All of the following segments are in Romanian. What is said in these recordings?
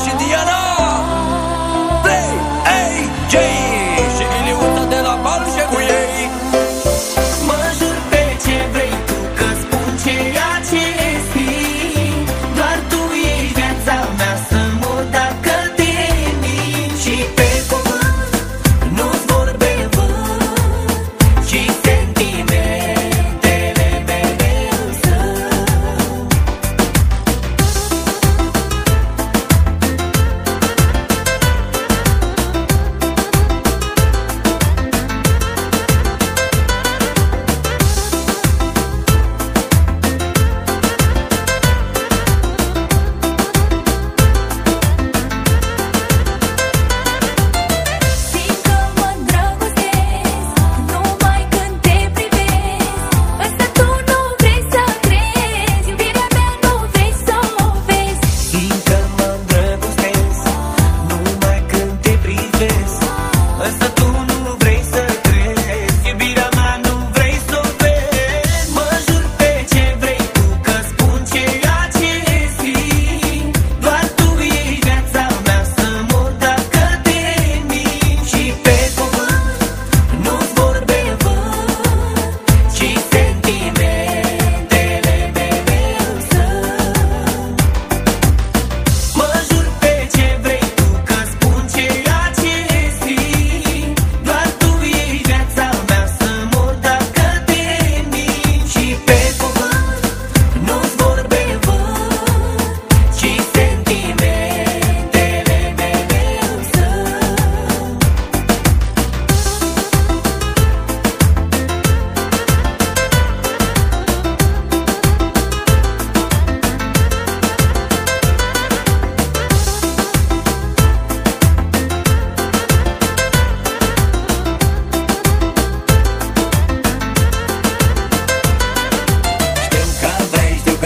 Rashidiyah.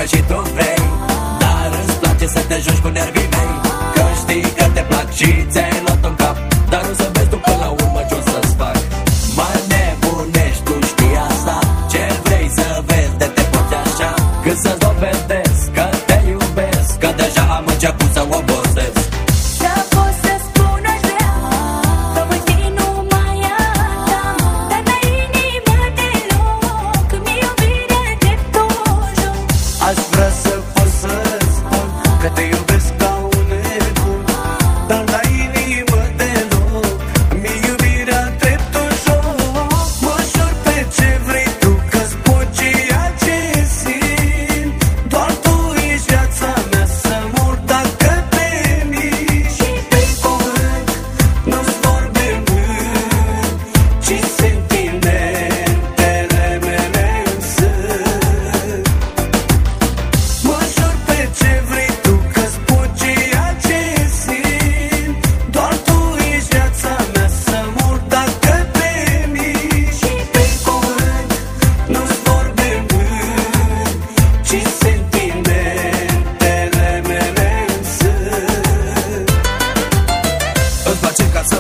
că și tu vrei Dar îți place să te joci cu nervii mei. Că știi că te plac și ți-ai luat un cap Dar nu să vezi tu până la urmă ce o să-ți fac. Mă nebunești, tu știi asta Ce vrei să vezi de te poți așa. Când să-ți dovedesc că te iubesc Că deja am început să o that you.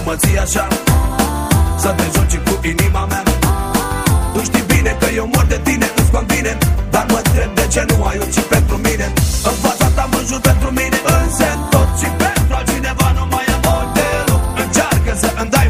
mă ții așa. Să te joci cu inima mea. Tu știi bine că eu mor de tine, nu-ți convine. Dar mă întreb de ce nu ai urci pentru mine. În fața ta mă jur pentru mine. Însă tot și pentru altcineva nu mai am orice loc Încearcă să îmi dai